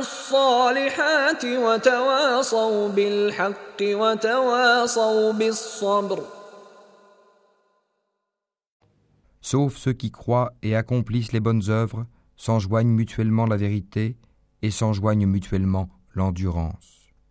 الصالحات وتواصوا بالحق وتواصوا بالصبر sauf ceux qui croient et accomplissent les bonnes œuvres, s'enjoignent mutuellement la vérité et s'enjoignent mutuellement l'endurance.